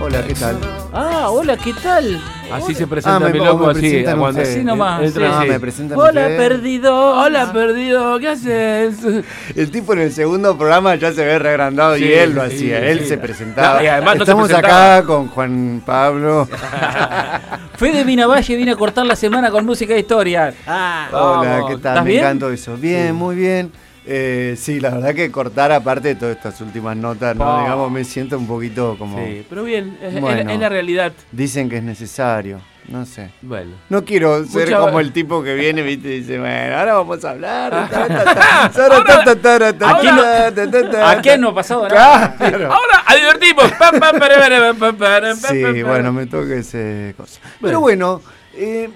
Hola, ¿qué tal? Ah, hola, ¿qué tal? Así se presenta Ah, me- mi loco, así, cuando-. Así nomás. entra Ah, así. me presentan Hola, ustedes. perdido. Hola, perdido, ¿qué haces? El tipo en el segundo programa ya se ve reagrandado Sí, y él lo sí, hacía, él sí. se presentaba. No, y además no se Estamos presentaba. acá con Juan Pablo. Fede Minavalle viene a cortar la semana con música de historia. Ah, Hola. ¿qué tal? ¿Estás Me bien? encantó eso. Bien, muy bien. Eh, sí, la verdad que cortar aparte de todas estas últimas notas, ¿no? Digamos, me siento un poquito como. Sí, pero bien, es, bueno, es, la, realidad. Dicen que es necesario. No sé. Bueno. No quiero ser como el tipo que viene ¿viste? y dice, bueno, ahora vamos a hablar. Aquí no ha pasado nada. Claro. Ahora a divertimos. sí, bueno, me toca ese cosa. Pero bueno, eh,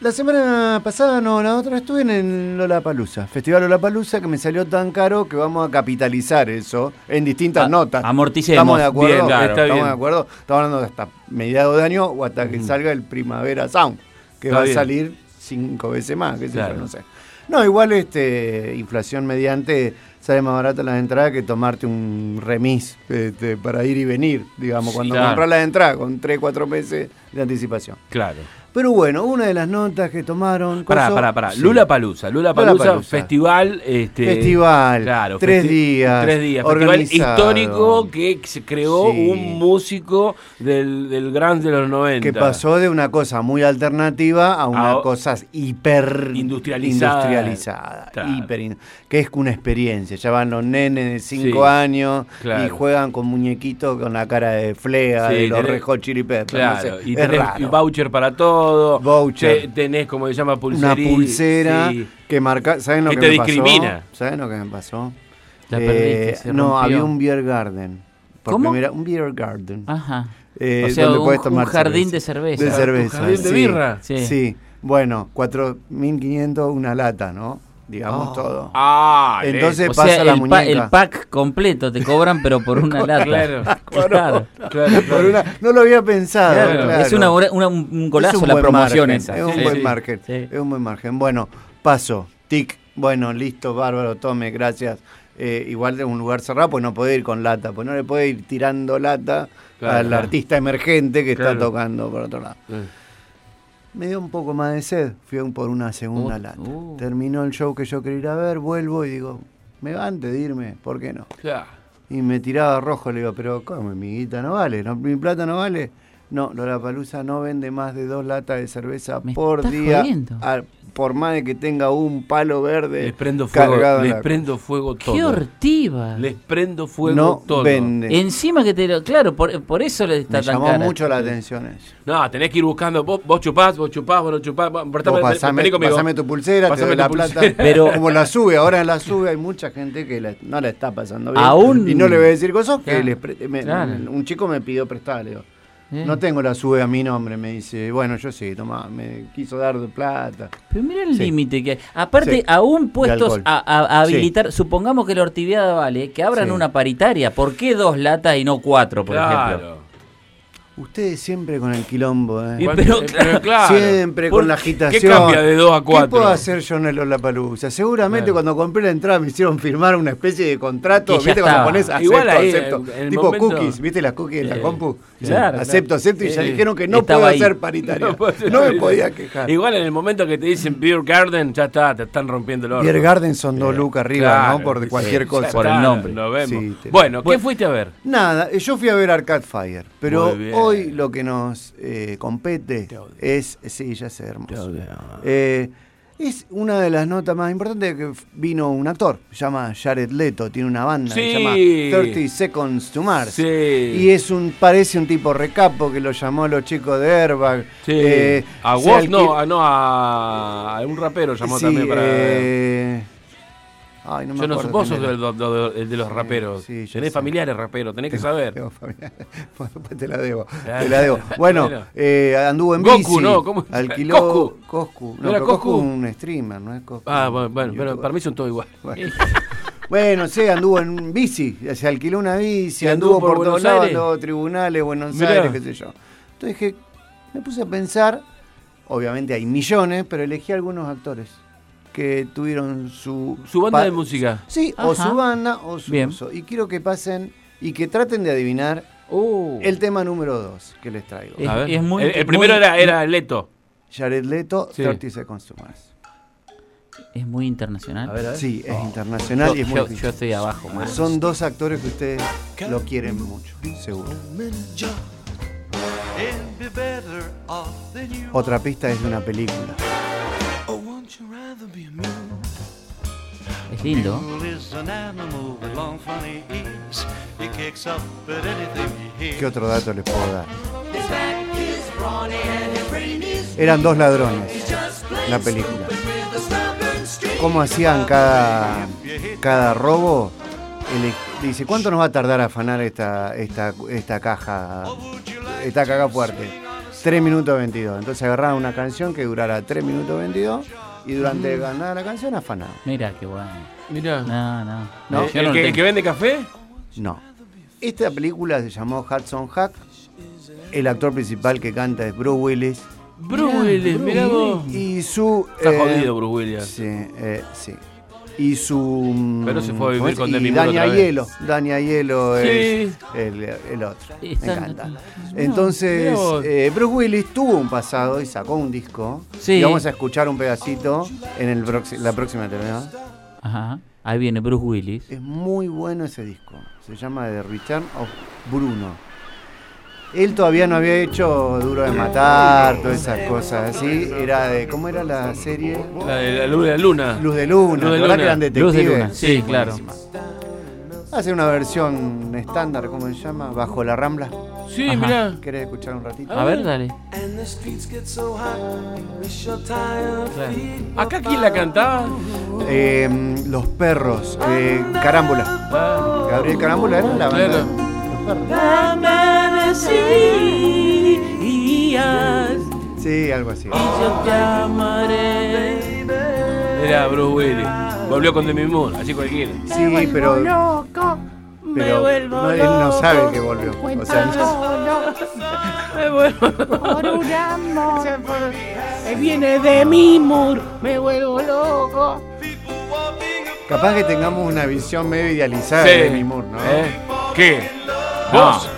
la semana pasada, no, la otra estuve en el Lollapalooza, Festival Lollapalooza, que me salió tan caro que vamos a capitalizar eso en distintas A- notas. amorticemos. ¿Estamos de acuerdo? Bien, claro, ¿Estamos bien. de acuerdo? Estamos hablando de hasta mediados de año o hasta que salga el Primavera Sound, que Está va bien. a salir cinco veces más, qué sé yo, Claro. no sé. No, igual este inflación mediante sale más barata la entrada que tomarte un remis este, para ir y venir, digamos, cuando claro. compras la entrada con 3, 4 meses de anticipación. Claro. Pero bueno, una de las notas que tomaron... Pará, pará, pará. Sí. Lula Palusa. Lula Palusa, festival. Este, Festival, Claro, tres festi- días, Tres días. Festival histórico que se creó Sí. un músico del, del Grand de los 90. Que pasó de una cosa muy alternativa a una A- cosa hiper Industrializada. industrializada, Claro. hiper que es una experiencia. Ya van los nenes de 5 Sí, años y juegan con muñequitos con la cara de Flea, de los Hot Chili Peppers. Claro, no sé, y tenés voucher para todo. Voucher. Te- tenés, como se llama, una pulsería. pulsera sí. que marca, ¿saben lo Que que, te me pasó? discrimina. ¿Saben lo que me pasó? La Eh, perdiste, se no, había un beer garden. Por ¿Cómo? primera- un beer garden. Ajá. Eh, o sea, donde un, un tomar jardín cerveza. de cerveza. De cerveza. jardín de sí. birra. Sí. Sí. Bueno, 4.500 una lata, ¿no? Digamos Oh. todo. Ah, Entonces O pasa sea, la el, pa- muñeca. el pack completo te cobran, pero por una lata. Claro. Claro. Claro, Por una- no lo había pensado. Claro, claro. Es una, una- un golazo Es un la promoción margen, esa. Es un Sí, buen sí. margen. Sí. Es un buen margen. Bueno, paso. Tic. Bueno, listo, bárbaro, tome, gracias. Eh, igual de un lugar cerrado, pues no puede ir con lata, pues no le puede ir tirando lata Claro, al claro. artista emergente que está tocando por otro lado. Me dio un poco más de sed, fui por una segunda lata. uh. Terminó el show que yo quería ir a ver, vuelvo y digo, me va antes de irme, ¿por qué no? Claro. Y me tiraba rojo, le digo, pero ¿cómo? Mi guita no vale, ¿No? mi plata no vale. No, Palusa no vende más de dos latas de cerveza Me por día, por más de que tenga un palo verde Les prendo fuego, cargado les la- prendo fuego todo. ¡Qué hortiva! Les prendo fuego no todo. vende. Encima que te lo. Claro, por, por eso le está Me tan llamó cara. mucho la atención eso. No, tenés que ir buscando. Vos, vos chupás, vos chupás, vos no chupás. vos- Vos pasame, vení conmigo. pasame tu pulsera, Pasame te doy la pulsera. plata. Pero- como la sube, ahora en la sube hay mucha gente que la- no la está pasando bien. Aún- Y no le voy a decir cosas que Claro, les pre- me- claro. un chico me pidió prestar, le digo. Eh. No tengo la sube a mi nombre, me dice. Bueno, yo sí, toma, me quiso dar de plata. Pero mira el Sí. límite que hay. Aparte, Sí. aún puestos a, a- a habilitar, supongamos que la ortiviada vale, que abran Sí. una paritaria. ¿Por qué dos latas y no cuatro, por ejemplo? Ustedes siempre con el quilombo, ¿eh? Y Cuando- pero, eh, claro, claro. Siempre ¿Por con la qué agitación. cambia de 2 a ¿Qué 4? puedo hacer yo en el Lollapalooza? Seguramente Claro. cuando compré la entrada me hicieron firmar una especie de contrato. ¿Viste cuando estaba. pones acepto, Igual ahí, acepto? el tipo momento- cookies, ¿viste las cookies de la Sí. compu? Claro, acepto, acepto. Y ya dijeron que no Estaba puedo ahí. hacer paritaria. No, me podía quejar. Igual en el momento que te dicen Beer Garden, ya está, te están rompiendo el horno. Beer Garden son dos lucas arriba, Claro, ¿no? Por cualquier cosa. Por el nombre. Lo vemos. Sí, te- bueno, ¿qué Bueno. fuiste a ver? Nada, eh, yo fui a ver Arcade Fire, pero Muy bien. Hoy lo que nos eh, compete es, sí, ya sé, hermoso. Eh, es una de las notas más importantes que vino un actor, se llama Jared Leto, tiene una banda, Sí. se llama 30 Seconds to Mars. Sí. Y es un, parece un tipo recapo que lo llamó a los chicos de Airbag. Sí. Eh, a alquil- no, a, no, a, a un rapero llamó también para. Ay, no me Yo no quién sos el de los raperos. sí, yo tenés sé. familiares raperos, tenés que saber. Tengo familia. Bueno, después te la debo. Te la debo. Bueno, eh, anduvo en Goku, bici. ¿no? ¿Cómo? Alquiló. Coscu. Coscu. ¿No No, era pero Coscu Coscu? es un streamer, no es Coscu. Ah, bueno, bueno, pero para mí son todos igual. Bueno. Bueno, sí, anduvo en bici, se alquiló una bici, ¿Y anduvo, anduvo por todos lados, anduvo tribunales, Buenos Mirá. Aires, qué sé yo. Entonces dije, me puse a pensar, obviamente hay millones, pero elegí algunos actores que tuvieron su... Su banda de música. Sí, o su banda o su Bien. uso. Y quiero que pasen y que traten de adivinar Uh, el tema número 2 que les traigo. Es- A ver. es muy- el, el primero muy- era, era Leto. Jared Leto, Sí. 30 Seconds to Mars. es muy internacional. A ver, a ver. Sí, es internacional yo, y es muy yo- estoy abajo, más. Son dos actores que ustedes lo quieren mucho, seguro. Otra pista es de una película. Es lindo. ¿Qué otro dato les puedo dar? Eran dos ladrones, la película. ¿Cómo hacían cada, cada robo? Dice, ¿cuánto nos va a tardar a afanar esta, esta, esta caja, esta caja fuerte? 3 minutos 22. Entonces agarraban una canción que durara 3 minutos 22 y durante ganar la canción afanaban. Mira qué bueno. Mira. No, no. ¿No? ¿El, yo no el lo que, el tengo. que vende café? No. Esta película se llamó Hudson Hack. El actor principal que canta es Bruce Willis. Bruce Willis, mirá vos. Y su. Está eh, jodido Bruce Willis. Sí, eh, sí. Y su. Pero se fue a vivir ¿cómo es? con y Demi Moore Dani otra vez. Aiello. Dani Aiello Sí. es el, el otro. Me encanta. Entonces, eh, Bruce Willis tuvo un pasado y sacó un disco. Sí. Y vamos a escuchar un pedacito en el la próxima temporada. Ajá. Ahí viene Bruce Willis. Es muy bueno ese disco. Se llama The Return of Bruno. Él todavía no había hecho Duro de Matar, todas esas cosas así. Era de. ¿Cómo era la serie? La de la luz de la luna. Luz de Luna. Luz de ¿verdad Luna. que eran Luz de detectives? Luna, sí, claro. Hace una versión estándar, ¿cómo se llama? Bajo la Rambla. Sí, Ajá. mirá. ¿Querés escuchar un ratito? A ver, dale. ¿Acá quién la cantaba? Eh, los perros. Eh, Carámbula. Ah, Gabriel Carámbula era la banda. Claro. Los perros. Sí, algo así. Era Bruce Willis. Volvió con Demi Moore, así cualquiera. Sí, pero. Pero no, él no sabe que volvió. O sea, no- por un amor. Me viene de mi mur, me vuelvo loco. capaz que tengamos una visión medio idealizada Sí. de Demi Moore, ¿no? ¿Eh? ¿Qué? ¿Vos? ¿No?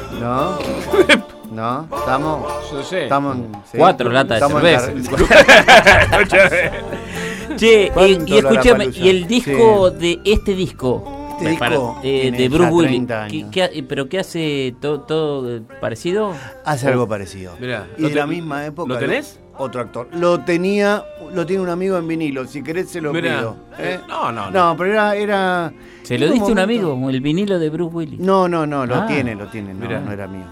¿No? Estamos. Yo sé. Estamos en. sí. Cuatro latas de Estamos en la- Che, y, ¿Cuánto y escúchame, Lollapalooza? y el disco de este disco. Este disco eh, de Bruce Willis. 30 ¿qué- años. qué ha- ¿Pero qué hace todo, todo eh, parecido? Hace algo parecido. Mirá, y ¿lo de te- la misma época. ¿lo tenés? Otro actor. Lo tenía, lo tiene un amigo en vinilo. Si querés se lo Mirá. pido. ¿eh? No, no, no. No, pero era. era ¿Se lo diste a un momento- amigo? El vinilo de Bruce Willis. No, no, no, lo Ah. tiene, lo tiene. No, Mirá. no era mío.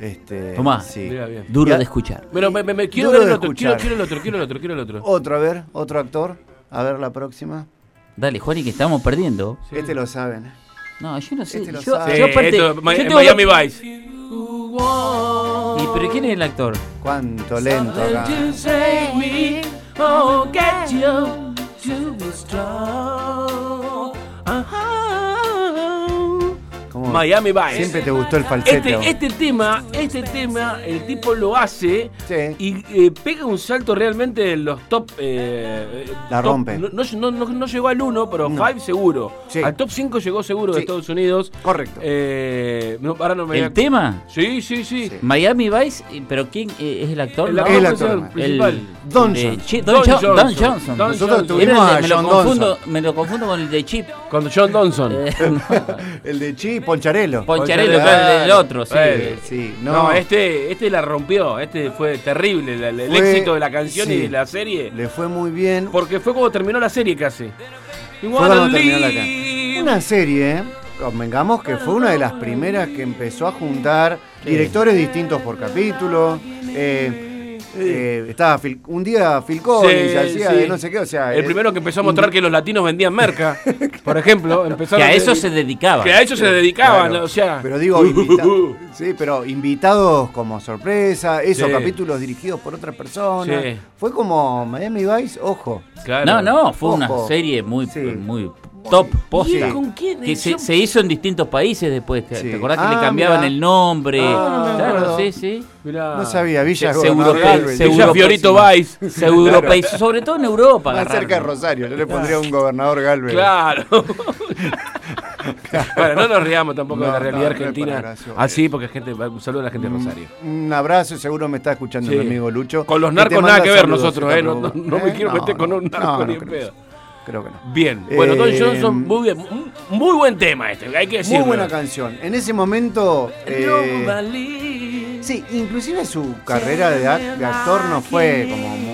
Este, Tomá. Sí. Mirá bien. Duro de escuchar. Bueno, me, me- me- quiero Duro ver el otro, quiero, escuchar. quiero el otro, quiero el otro, quiero el otro. Otro, a ver, otro actor. A ver la próxima. Dale, Juani, que estamos perdiendo. Este lo saben. ¿eh? No, yo no sé. Este lo yo, sabe. Sí, yo aparte. esto, yo tengo Miami lo- Vice. ¿Y, ¿Pero quién es el actor? Cuánto lento acá. Miami Vice. Siempre te gustó el falsete. Este, este tema, este tema, el tipo lo hace Sí. y eh, pega un salto realmente en los top. eh, eh, La top- rompe. No, no, no- no llegó al 1, pero No. 5 seguro. Sí. Al top 5 llegó seguro de. Estados Unidos. Correcto. Eh, no, ahora no me ¿El tema? Sí, sí, sí. Sí. Miami Vice, pero ¿quién eh, es el actor? El no? actor El actor, principal- principal. Don Johnson. Don, Don Jo- Don Johnson. Johnson. Don Nosotros Johnson. tuvimos el a me, lo John confundo, Johnson. me lo confundo con el de Chip. Con John Donson. Eh, El de Chi, Poncharelo. Poncharello, Poncharello. claro, el, otro, sí. Eh, Sí, No, no, este, este la rompió. Este fue terrible. el, el Fue- éxito de la canción y de la serie. le fue muy bien. Porque fue como terminó la serie casi. Can- Una serie, ¿eh? convengamos que fue una de las primeras que empezó a juntar directores distintos por capítulo. eh, eh, estaba Phil- un día Phil Collins Sí, hacía sí. de no sé qué, o sea, El eh, primero que empezó a mostrar que los latinos vendían merca, por ejemplo, empezaron Que a eso se dedicaba. que a eso se dedicaban, Claro. o sea, Pero digo, invita- sí, pero invitados como sorpresa, esos Sí. capítulos dirigidos por otras personas. Sí. Fue como Miami Vice, ojo. claro. No, no, fue Ojo. una serie muy, Sí. muy top, posta. ¿Con quién? Que se, hizo en distintos países después. ¿Te, Sí. te acordás que Ah, le cambiaban mirá. el nombre? Ah, no claro, acuerdo. sí, sí. Mirá. No sabía, Villa Se- se Villa Fiorito Vice. Se europeizó, sobre todo en Europa. Más cerca de. Rosario, yo le pondría un gobernador Galvez. Claro. bueno, no nos riamos tampoco de No, la no, realidad no argentina. Así, porque gente, un saludo a la gente de Rosario. Un abrazo, seguro me está escuchando Sí. mi amigo Lucho. Con los narcos nada que ver saludos, nosotros, ¿eh? No, no- no me ¿Eh? quiero meter con un narco no, ni no en pedo. Creo que no. Bien, bueno, Don Eh, Johnson, muy bien. Muy buen tema este, hay que decirlo. Muy buena canción. En ese momento. eh, sí, inclusive su carrera de, de actor no fue como muy.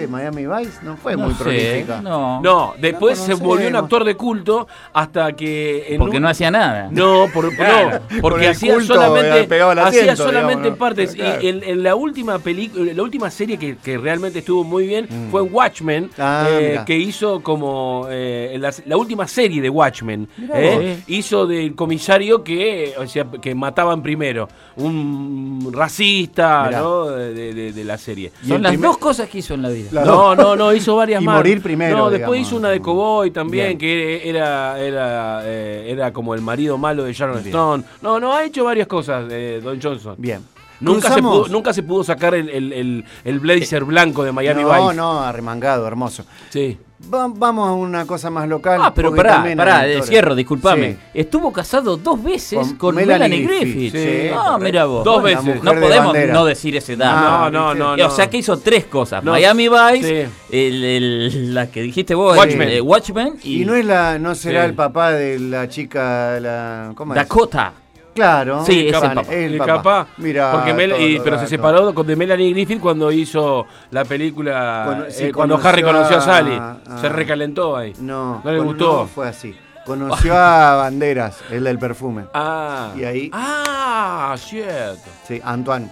De Miami Vice no fue No muy sé, prolífica. No, No, después se volvió un actor de culto hasta que. en porque un- no hacía nada. No, por, Claro. no, porque hacía solamente, eh, hacía solamente digamos, partes. Claro. Y en, en la última película, la última serie que, que realmente estuvo muy bien fue en Watchmen, Ah, eh, que hizo como eh, la, la última serie de Watchmen. Eh, hizo del comisario que, o sea, que mataban primero, un racista, Mirá. ¿no? De, de- de la serie. Son las primer- dos cosas que hizo en la vida. No, no, no, hizo varias Y más. morir primero, No, después digamos. hizo una de Cowboy también, Bien. que era, era, eh, era como el marido malo de Sharon Bien. Stone. No, no, ha hecho varias cosas, eh, Don Johnson. Bien. Nunca se, pudo, nunca se pudo sacar el, el, el- el blazer blanco de Miami no, Vice. no, arremangado, hermoso. Sí. Va- vamos a una cosa más local. Ah, pero pará, pará, eh, cierro, discúlpame. Sí. Estuvo casado dos veces Con con, Melanie Griffith, Griffith. sí, ah, mira vos. Dos veces. No podemos bandera. no decir ese dato. No, Ah, no, no, Eh, no. O sea que hizo tres cosas. No, Miami Vice, sí. el, el- la que dijiste vos, Watchmen. eh, Watchmen y, Y no es la, no será Sí. el papá de la chica, la, ¿cómo es? Dakota. Claro. Sí, es el porque Mel- y- pero se separó con de Melanie Griffith cuando hizo la película Cuando- eh, cuando Harry conoció a Sally. a- Se recalentó ahí. No, No le gustó. no fue así. Conoció a Banderas, el del perfume. Ah. Y ahí- Ah, cierto. Sí, Antoine.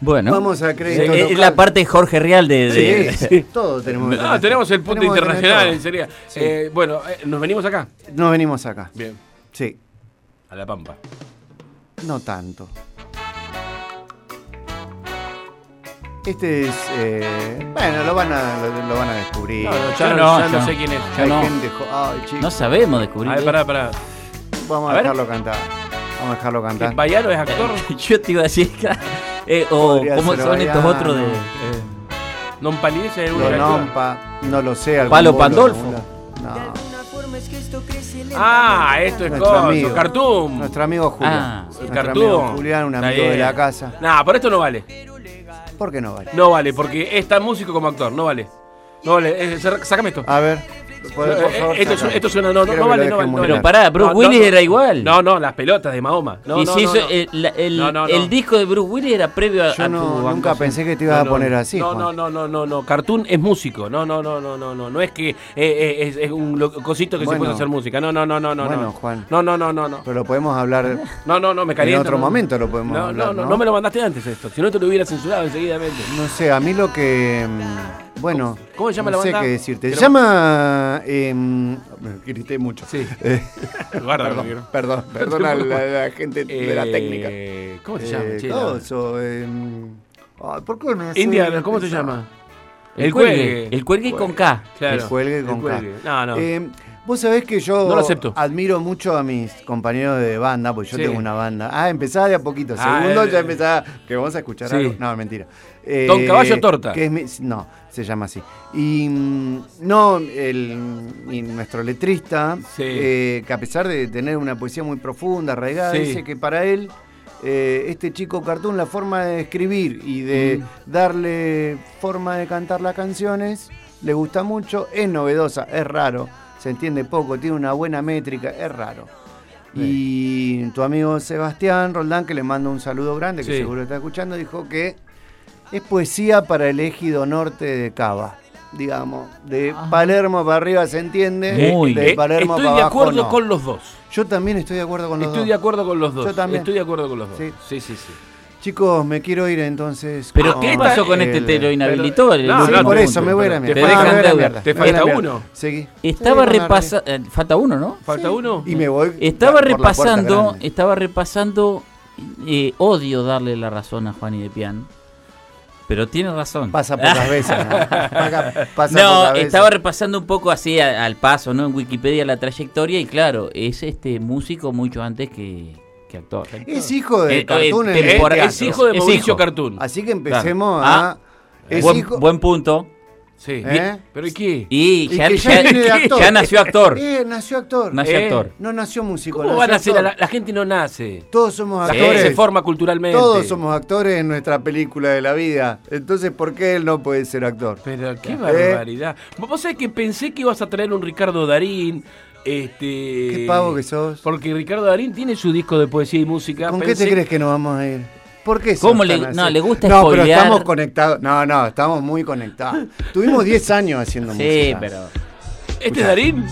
Bueno, Vamos a eh, crédito es local. la parte de Jorge Real de... de- Sí, sí, todo tenemos Ah, tener. tenemos el punto Tenemos internacional. Sí. Eh, bueno, eh, nos venimos acá. Nos venimos acá. Bien, Sí, a La Pampa. no tanto. Este es. eh, bueno, lo van, a, lo, lo van a descubrir. No, no, Yo ya, no, no, ya no yo sé no. quién es. yo Hay no. gente. jo- Ay, chicos. No sabemos descubrir. A ver, pará, pará. Vamos A a, ver. dejarlo cantar. Vamos a dejarlo cantar. ¿Bayano es actor? Yo te iba a decir, eh, o Podría cómo ser son estos otros de... ¿Non Lo que actúa? nompa, no lo sé. algún Palo bolo, Pandolfo. algún lado. No. Ah, esto es Nuestro cosa. amigo. Cartoon. Nuestro amigo Julián. Ah, Nuestro Cartoon. amigo Julián, un amigo de la casa. Nah, pero esto no vale. ¿Por qué no vale? No vale, porque es tan músico como actor. No vale. No vale. Eh, sácame esto. A ver, por, por Eh, favor. esto, su- sacalo. esto suena. No, no, no vale, no vale. no Pero pará, Bruce No, Willis no, era igual. No, no, las pelotas de Mahoma. No, y no, hizo no. El, el- No, no, no. el disco de Bruce Willis era previo a, Yo tu nunca pensé que te ibas No, a no, poner así. No, no, no, no, no, no. Cartoon es músico. No, no, no, no, no, no. No es que eh, eh, es, es un cosito que Bueno. se puede hacer música. No, no, no, no, no. Bueno, no. Juan. No, no, no, no, no. Pero lo podemos hablar. No, no, no, me En calienta. otro momento lo podemos no, hablar, No, no, ¿no? no me lo mandaste antes esto. Si no te lo hubiera censurado enseguidamente. No sé, a mí lo que. Bueno. ¿Cómo se llama no la sé banda? qué decirte. Se llama. Eh, me grité mucho. Sí. Eh, Guarda, perdón, perdón, perdón a la, la gente de la Eh, técnica. ¿Cómo se Eh, llama? coso, eh, ay, ¿Por qué no sé? India, ¿cómo se llama? El, cuelgue. El cuelgue con K. Claro, El cuelgue el con K. cuelgue. No, no. Vos sabés que yo No lo acepto. admiro mucho a mis compañeros de banda, porque yo Sí. tengo una banda. Ah, empezaba de a poquito. Ah, Segundo ya empezaba. Que vamos a escuchar Sí. algo. No, mentira. Eh, Don Caballo Torta. que es mi- no, se llama así. Y mm, no, el, y nuestro letrista, Sí. eh, que a pesar de tener una poesía muy profunda, arraigada, dice que para él. eh, este chico cartoon, la forma de escribir y de Mm. darle forma de cantar las canciones, le gusta mucho, es novedosa, es raro, se entiende poco, tiene una buena métrica, es raro. Y tu amigo Sebastián Roldán, que le mando un saludo grande, que Sí. seguro está escuchando, dijo que es poesía para el ejido norte de Cava. Digamos, de Palermo para arriba se entiende, Muy. de Eh, estoy para de abajo acuerdo no. con los dos. Yo también estoy de acuerdo con los Estoy dos. de acuerdo con los dos. Yo también. Estoy de acuerdo con los dos. Sí. Sí, sí, sí. Chicos, me quiero ir entonces. ¿Pero qué pasó con este? el- ¿Te lo inhabilitó? el No, no, por eso me voy a la Te dejan deuda. Te la falta uno. Seguí. Estaba repasando... falta uno, ¿no? ¿Falta uno? Y me voy. Estaba por repasando, estaba repasando, eh, odio darle la razón a Juan y de Pian, pero tiene razón. Pasa pocas veces. ¿no? Pasa no, pocas veces. estaba repasando un poco así a- al paso, ¿no? En Wikipedia la trayectoria y claro, es este músico mucho antes que, que actor. Es hijo de Eh, Cartoon eh, en Es hijo de Es Mauricio hijo. Cartoon. Así que empecemos Claro. a. Ah, es buen, hijo- buen punto. Sí. ¿Eh? ¿Pero y qué? Y, Y ya, que ya- viene de actor. ya nació actor. Eh, nació actor. Nació Eh. actor. No nació músico. ¿Cómo nació van a. La, la gente no nace. Todos somos La Sí. gente actores. se forma culturalmente. Todos somos actores en nuestra película de la vida. Entonces, ¿por qué él no puede ser actor? Pero qué ¿Eh? barbaridad. Vos sabés que pensé que ibas a traer un Ricardo Darín. Este, Qué pavo que sos. Porque Ricardo Darín tiene su disco de poesía y música. ¿Con qué te crees que nos vamos a ir? ¿Por qué ¿Cómo le- no, le gusta No, pero estamos conectados. No, no, estamos muy conectados. Tuvimos 10 años haciendo Sí, música. pero. ¿Este Escuchá. Darín?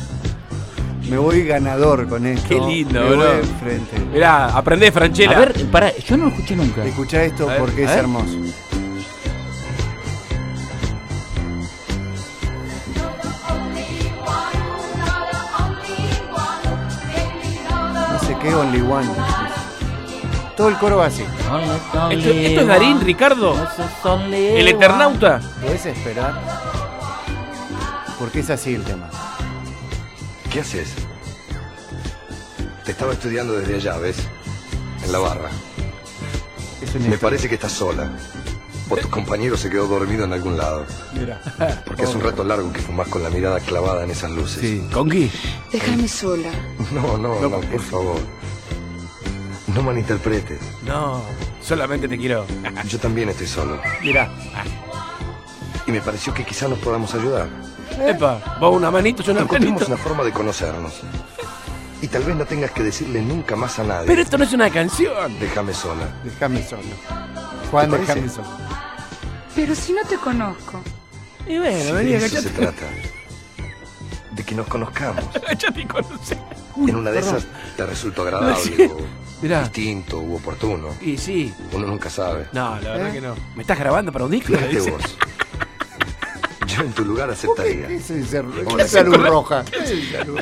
Me voy ganador con esto. Qué lindo, Me bro. voy enfrente. Mirá, aprendé, Franchella. A ver, pará, yo no lo escuché nunca. Escucha esto porque es hermoso. Qué, Only One. Todo el coro va así. ¿Esto, esto es Darín, Ricardo? ¿El Eternauta? ¿Puedes esperar? Porque es así el tema. ¿Qué haces? Te estaba estudiando desde allá, ¿ves? En la barra. Me parece que estás sola. O tu compañero se quedó dormido en algún lado. Mira. Porque es un rato largo que fumás con la mirada clavada en esas luces. Sí. ¿Con qué? Déjame sola. No, no, no, por favor. No malinterpretes. No, solamente te quiero. Yo también estoy solo. Mira. Y me pareció que quizá nos podamos ayudar. Epa, vos una manito, yo una Encontremos manito. una forma de conocernos. Y tal vez no tengas que decirle nunca más a nadie. Pero esto no es una canción. Déjame sola. Déjame solo. Juan, déjame solo. Pero si no te conozco. Y bueno, Sí, vení, de eso se trata. De que nos conozcamos. Y conoce. En una de esas te resultó agradable Sí. o Mirá. distinto u oportuno. Y sí. Uno nunca sabe. No, la verdad ¿Eh? que no. ¿Me estás grabando para un disco? Fíjate vos. Yo en tu lugar aceptaría. ¿Qué es esa luz roja? ¿Qué es esa luz roja?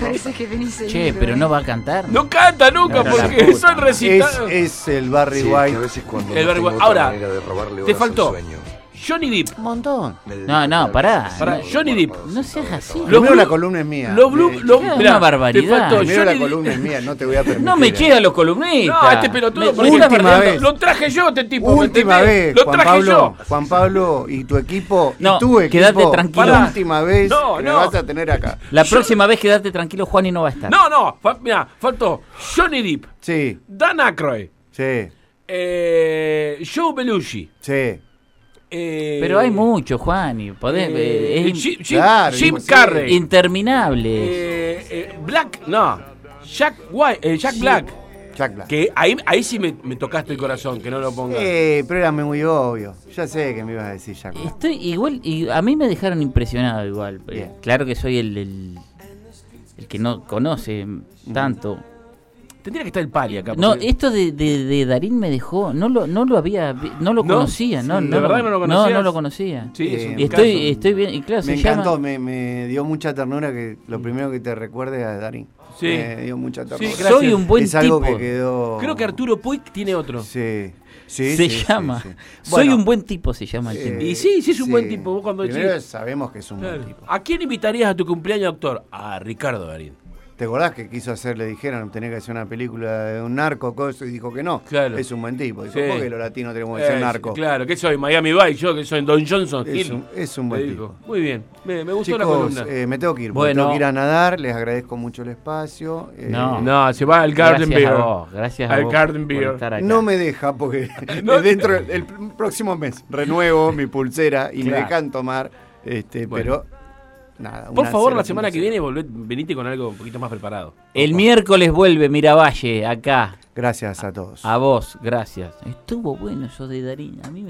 Parece que venís seguido. Che, pero ¿eh? no va a cantar. No canta nunca No, porque son Es, recitados. es el Barry Sí, es que a White. veces cuando El no Barry White. Ahora, de te faltó. sueño, Johnny Depp. Un montón. No, no, pará. Johnny Depp. No seas así. Lo Primero Blue- la columna es mía. Los Blue, los- Una mirá, barbaridad. Faltó Primero la Johnny Depp. columna es mía, no te voy a permitir. No me queda los columnistas. No, este pelotudo, Me- porque Última perdiendo. vez. Lo traje yo, este tipo. ¿me Última entendés? vez, Lo Juan traje Pablo, yo. Juan Pablo y tu equipo, No, y tu equipo, quédate tranquilo. última vez No, me vas a tener acá. La próxima vez quédate tranquilo, Juan, y no va a estar. No, no, fa- mirá, faltó Johnny Depp, Sí, Dan Aykroyd, sí, eh, Joe Belushi. sí. Eh, Pero hay mucho, Juan, y podés, eh, eh, es Jim, Jim- Claro, Jim imposible. Carrey. interminable. eh, eh, Black, no. Jack White, eh, Jack Black. Jack Black. Que ahí, ahí sí me, me tocaste el corazón, que no lo ponga. Eh, pero era muy obvio. Ya sé que me ibas a decir Jack Black. Estoy igual, y a mí me dejaron impresionado igual. Eh, Bien. Claro que soy el, el, el que no conoce tanto. Tendría que estar el pali acá. No, esto de, de, de Darín me dejó, no lo, no lo había, no lo ¿No? conocía, no, Sí, no, ¿de verdad no lo no, conocías? no lo conocía. Sí, es Eh, estoy, caso. estoy bien, y claro, Me encantó, llama. me, me dio mucha ternura que lo primero que te recuerde a Darín. Sí. Me dio mucha ternura. Soy un buen es algo tipo. que quedó. Creo que Arturo Puig tiene otro. Sí. sí se sí, llama. sí. Soy Bueno, un buen tipo, se llama el eh, tema. Y sí, sí es un buen tipo, vos cuando Primero decís- sabemos que es un Claro. buen tipo. ¿A quién invitarías a tu cumpleaños, doctor? A Ricardo Darín. ¿Te acordás que quiso hacer, le dijeron, tenés que hacer una película de un narco, cosa, y dijo que no? Claro. Es un buen tipo. Dijo, Sí. ¿por qué los latinos tenemos que ser Eh, narcos? Claro, que soy Miami Vice, yo que soy Don Johnson. Es un- es un buen tipo. Muy bien, me, me gustó la columna. eh, me tengo que ir. Bueno. Tengo que ir a nadar, les agradezco mucho el espacio. eh, No. no, se va al Garden gracias Beer. a vos, gracias a Al vos Garden por Beer. estar acá. No me deja porque No. dentro del próximo mes renuevo mi pulsera y me dejan tomar, este, Bueno. pero nada. Por favor, la semana que viene volvé, venite con algo un poquito más preparado. El miércoles vuelve Miravalle, acá. Gracias a todos. A vos, gracias. Estuvo bueno eso de Darín. A mí me